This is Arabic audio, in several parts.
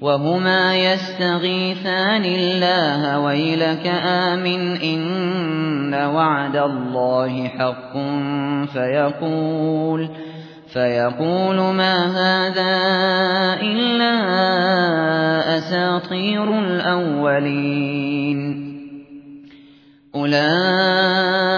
وهما يستغيثان الله ويلك آمن إن وعد الله حق فيقول فيقول ما هذا إلا أساطير الأولين أولئك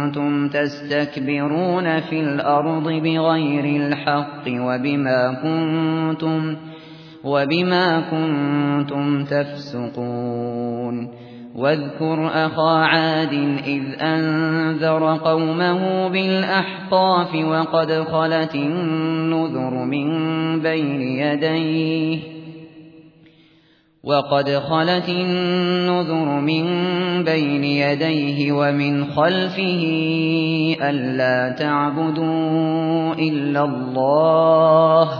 كنتم تستكبرون في الأرض بغير الحق وبما كنتم وبما كنتم تفسقون واذكر أخا عاد إذ أنذر قومه بالأحقاف وقد خلت النذر من بين يديه وقد خلت النذر من بين يديه ومن خلفه ألا تعبدوا إلا الله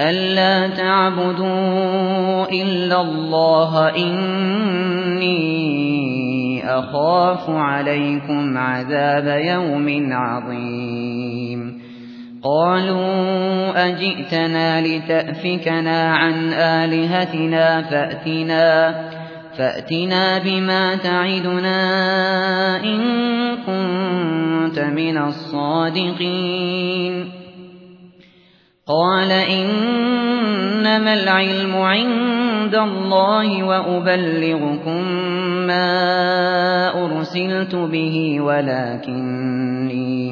ألا تعبدوا إلا الله إني أخاف عليكم عذاب يوم عظيم قالوا أجئتنا لتأفكنا عن آلهتنا فأتنا فأتنا بما تعدنا إن كنت من الصادقين. قال إنما العلم عند الله وأبلغكم ما أرسلت به ولكني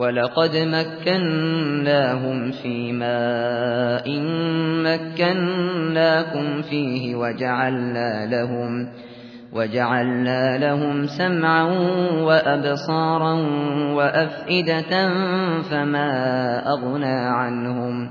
ولقد مكناهم في ماء مكناكم فيه وجعلنا لهم وجعلنا لهم سمعا وأبصارا وأفئدة فما أغنى عنهم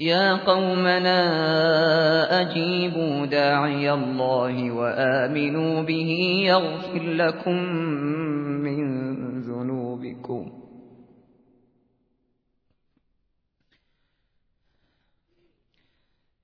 يا قومنا أجيبوا داعي الله وآمنوا به يغفر لكم من ذنوبكم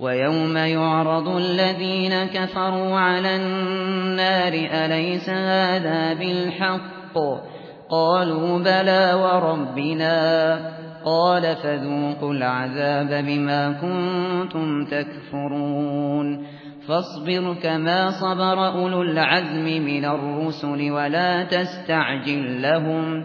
ويوم يعرض الذين كفروا على النار أليس هذا بالحق؟ قالوا بلى وربنا. قال فذوقوا العذاب بما كنتم تكفرون. فاصبر كما صبر أولو العزم من الرسل ولا تستعجل لهم.